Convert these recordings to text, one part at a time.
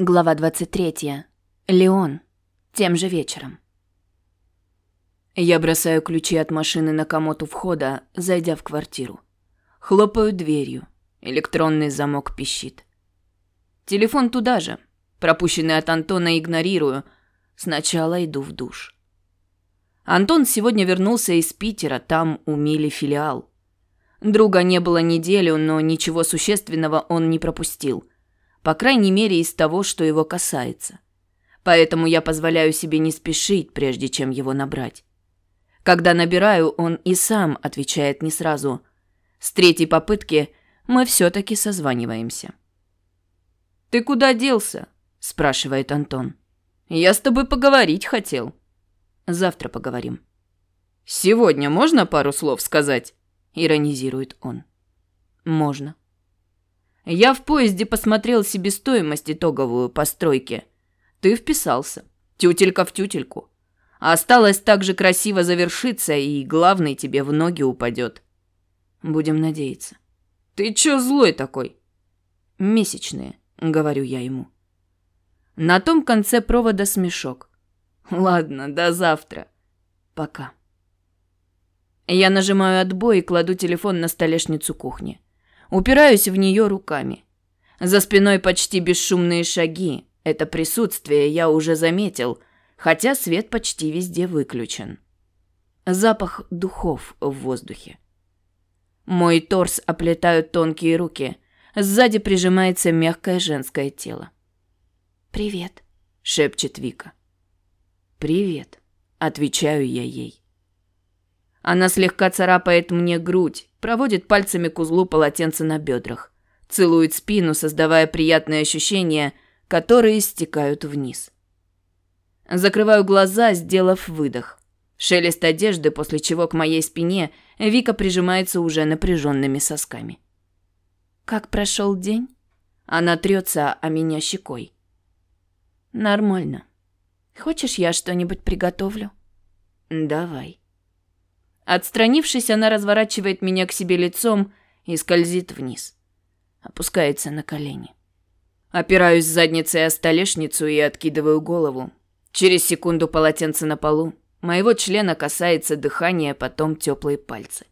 Глава 23. Леон. Тем же вечером. Я бросаю ключи от машины на комод у входа, зайдя в квартиру. Хлопаю дверью. Электронный замок пищит. Телефон туда же. Пропущенный от Антона игнорирую. Сначала иду в душ. Антон сегодня вернулся из Питера, там у Мили филиал. Друга не было неделю, но ничего существенного он не пропустил – по крайней мере, из того, что его касается. Поэтому я позволяю себе не спешить, прежде чем его набрать. Когда набираю, он и сам отвечает не сразу. С третьей попытки мы все-таки созваниваемся. «Ты куда делся?» – спрашивает Антон. «Я с тобой поговорить хотел». «Завтра поговорим». «Сегодня можно пару слов сказать?» – иронизирует он. «Можно». Я в поезде посмотрел себестоимость итоговую постройки. Ты вписался. Тютелька в тютельку. Осталось так же красиво завершиться, и главный тебе в ноги упадет. Будем надеяться. Ты чё злой такой? Месячные, говорю я ему. На том конце провода смешок. Ладно, до завтра. Пока. Я нажимаю отбой и кладу телефон на столешницу кухни. Упираюсь в нее руками. За спиной почти бесшумные шаги. Это присутствие я уже заметил, хотя свет почти везде выключен. Запах духов в воздухе. Мой торс оплетают тонкие руки. Сзади прижимается мягкое женское тело. «Привет», — шепчет Вика. «Привет», — отвечаю я ей. Она слегка царапает мне грудь, проводит пальцами к узлу полотенца на бедрах, целует спину, создавая приятные ощущения, которые стекают вниз. Закрываю глаза, сделав выдох. Шелест одежды, после чего к моей спине Вика прижимается уже напряженными сосками. «Как прошел день?» Она трется о меня щекой. «Нормально. Хочешь, я что-нибудь приготовлю?» «Давай». Отстранившись, она разворачивает меня к себе лицом и скользит вниз. Опускается на колени. Опираюсь задницей о столешницу и откидываю голову. Через секунду полотенце на полу. Моего члена касается дыхание, потом теплые пальцы.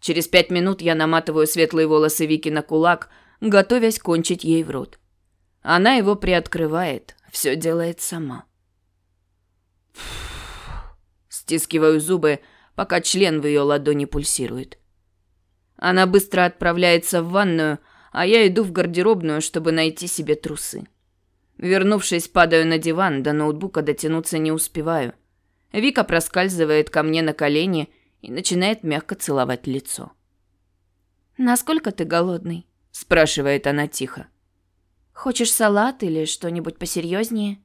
Через пять минут я наматываю светлые волосы Вики на кулак, готовясь кончить ей в рот. Она его приоткрывает, все делает сама. Стискиваю зубы, пока член в ее ладони пульсирует. Она быстро отправляется в ванную, а я иду в гардеробную, чтобы найти себе трусы. Вернувшись, падаю на диван, до ноутбука дотянуться не успеваю. Вика проскальзывает ко мне на колени и начинает мягко целовать лицо. «Насколько ты голодный?» – спрашивает она тихо. «Хочешь салат или что-нибудь посерьезнее?»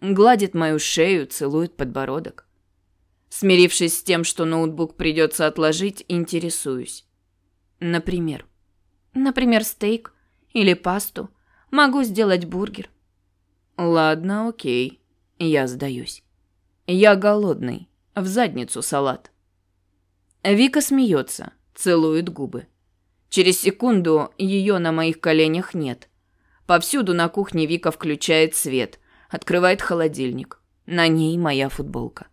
Гладит мою шею, целует подбородок. Смирившись с тем, что ноутбук придется отложить, интересуюсь. Например. Например, стейк или пасту. Могу сделать бургер. Ладно, окей. Я сдаюсь. Я голодный. В задницу салат. Вика смеется, целует губы. Через секунду ее на моих коленях нет. Повсюду на кухне Вика включает свет, открывает холодильник. На ней моя футболка.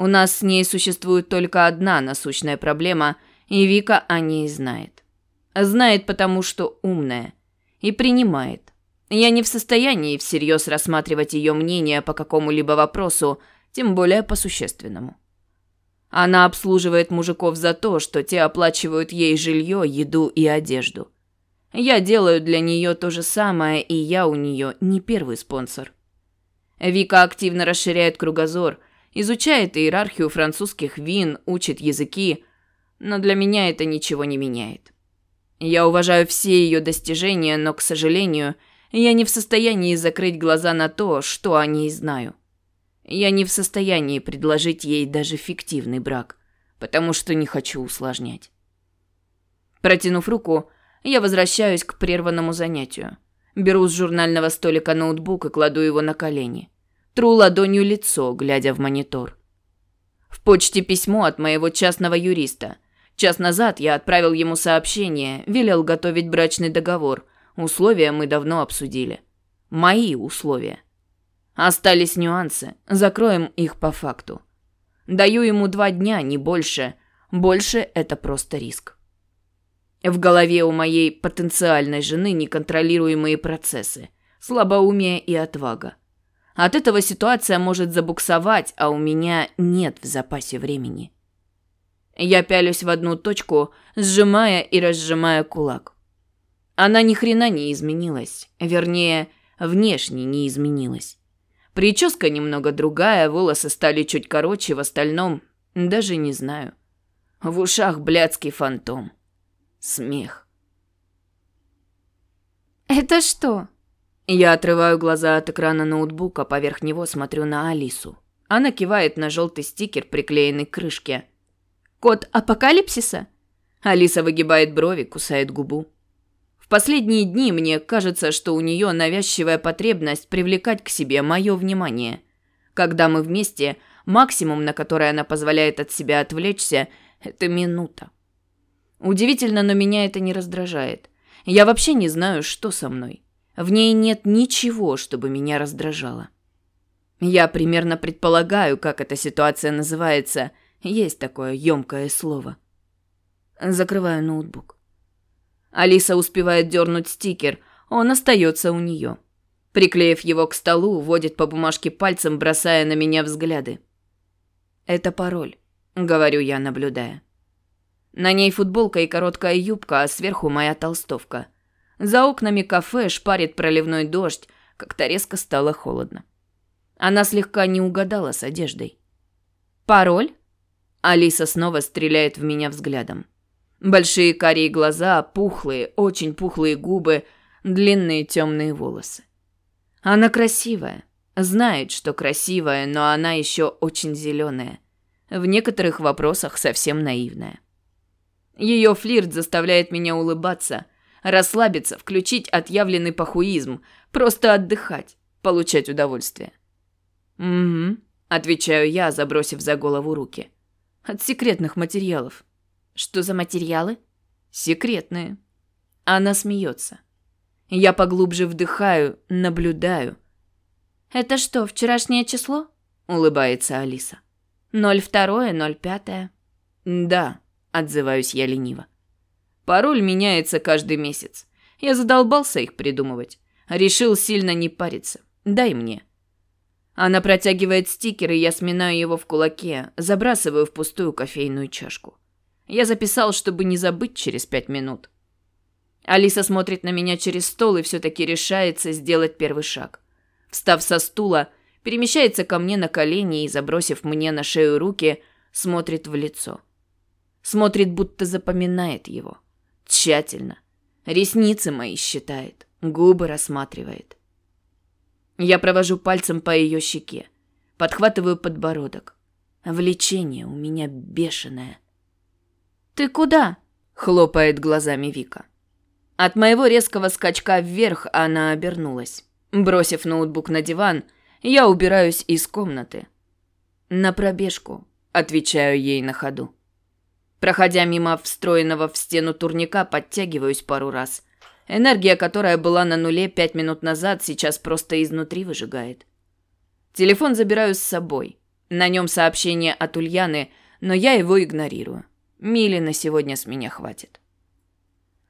У нас с ней существует только одна насущная проблема, и Вика о ней знает. Знает потому, что умная. И принимает. Я не в состоянии всерьез рассматривать ее мнение по какому-либо вопросу, тем более по существенному. Она обслуживает мужиков за то, что те оплачивают ей жилье, еду и одежду. Я делаю для нее то же самое, и я у нее не первый спонсор. Вика активно расширяет кругозор – изучает иерархию французских вин, учит языки, но для меня это ничего не меняет. Я уважаю все ее достижения, но, к сожалению, я не в состоянии закрыть глаза на то, что о ней знаю. Я не в состоянии предложить ей даже фиктивный брак, потому что не хочу усложнять. Протянув руку, я возвращаюсь к прерванному занятию. Беру с журнального столика ноутбук и кладу его на колени. Тру ладонью лицо, глядя в монитор. В почте письмо от моего частного юриста. Час назад я отправил ему сообщение, велел готовить брачный договор. Условия мы давно обсудили. Мои условия. Остались нюансы, закроем их по факту. Даю ему два дня, не больше. Больше это просто риск. В голове у моей потенциальной жены неконтролируемые процессы, слабоумие и отвага. От этого ситуация может забуксовать, а у меня нет в запасе времени. Я пялюсь в одну точку, сжимая и разжимая кулак. Она ни хрена не изменилась, вернее, внешне не изменилась. Прическа немного другая, волосы стали чуть короче, в остальном даже не знаю. В ушах блядский фантом. Смех. «Это что?» Я отрываю глаза от экрана ноутбука, поверх него смотрю на Алису. Она кивает на желтый стикер, приклеенный к крышке. «Код апокалипсиса?» Алиса выгибает брови, кусает губу. В последние дни мне кажется, что у нее навязчивая потребность привлекать к себе мое внимание. Когда мы вместе, максимум, на который она позволяет от себя отвлечься, это минута. Удивительно, но меня это не раздражает. Я вообще не знаю, что со мной. В ней нет ничего, чтобы меня раздражало. Я примерно предполагаю, как эта ситуация называется. Есть такое ёмкое слово. Закрываю ноутбук. Алиса успевает дернуть стикер, он остается у нее. Приклеив его к столу, водит по бумажке пальцем, бросая на меня взгляды. «Это пароль», — говорю я, наблюдая. На ней футболка и короткая юбка, а сверху моя толстовка. За окнами кафе шпарит проливной дождь, как-то резко стало холодно. Она слегка не угадала с одеждой. «Пароль?» Алиса снова стреляет в меня взглядом. Большие карие глаза, пухлые, очень пухлые губы, длинные темные волосы. Она красивая. Знает, что красивая, но она еще очень зеленая. В некоторых вопросах совсем наивная. Ее флирт заставляет меня улыбаться, расслабиться, включить отъявленный похуизм, просто отдыхать, получать удовольствие. «Угу», — отвечаю я, забросив за голову руки. «От секретных материалов». «Что за материалы?» «Секретные». Она смеется. Я поглубже вдыхаю, наблюдаю. «Это что, вчерашнее число?» — улыбается Алиса. «Ноль второе, ноль пятое». «Да», Отзываюсь я лениво. Пароль меняется каждый месяц. Я задолбался их придумывать. Решил сильно не париться. Дай мне. Она протягивает стикер, и я сминаю его в кулаке, забрасываю в пустую кофейную чашку. Я записал, чтобы не забыть через пять минут. Алиса смотрит на меня через стол и все-таки решается сделать первый шаг. Встав со стула, перемещается ко мне на колени и, забросив мне на шею руки, смотрит в лицо. Смотрит, будто запоминает его. Тщательно. Ресницы мои считает, губы рассматривает. Я провожу пальцем по ее щеке, подхватываю подбородок. Влечение у меня бешеное. «Ты куда?» — хлопает глазами Вика. От моего резкого скачка вверх она обернулась. Бросив ноутбук на диван, я убираюсь из комнаты. «На пробежку», — отвечаю ей на ходу. Проходя мимо встроенного в стену турника, подтягиваюсь пару раз. Энергия, которая была на нуле пять минут назад, сейчас просто изнутри выжигает. Телефон забираю с собой. На нем сообщение от Ульяны, но я его игнорирую. Мили на сегодня с меня хватит.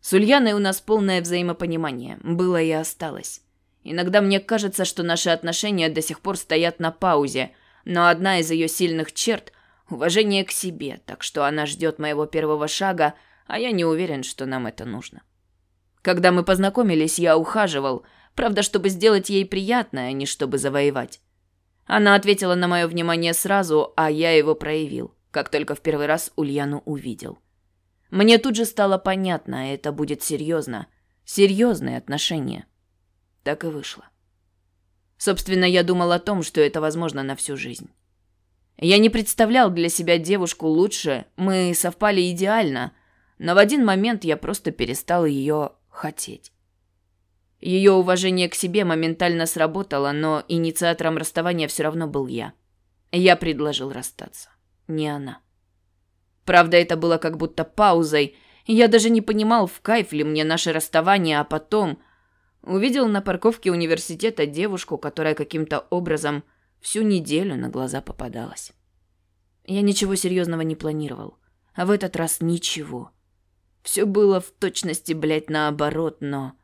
С Ульяной у нас полное взаимопонимание. Было и осталось. Иногда мне кажется, что наши отношения до сих пор стоят на паузе, но одна из ее сильных черт Уважение к себе, так что она ждет моего первого шага, а я не уверен, что нам это нужно. Когда мы познакомились, я ухаживал, правда, чтобы сделать ей приятное, а не чтобы завоевать. Она ответила на мое внимание сразу, а я его проявил, как только в первый раз Ульяну увидел. Мне тут же стало понятно, это будет серьезно. Серьезные отношения. Так и вышло. Собственно, я думал о том, что это возможно на всю жизнь. Я не представлял для себя девушку лучше, мы совпали идеально, но в один момент я просто перестал ее хотеть. Ее уважение к себе моментально сработало, но инициатором расставания все равно был я. Я предложил расстаться, не она. Правда, это было как будто паузой, я даже не понимал, в кайф ли мне наше расставание, а потом... Увидел на парковке университета девушку, которая каким-то образом всю неделю на глаза попадалась. Я ничего серьезного не планировал. А в этот раз ничего. Все было в точности, блядь, наоборот, но...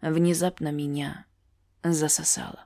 Внезапно меня засосало.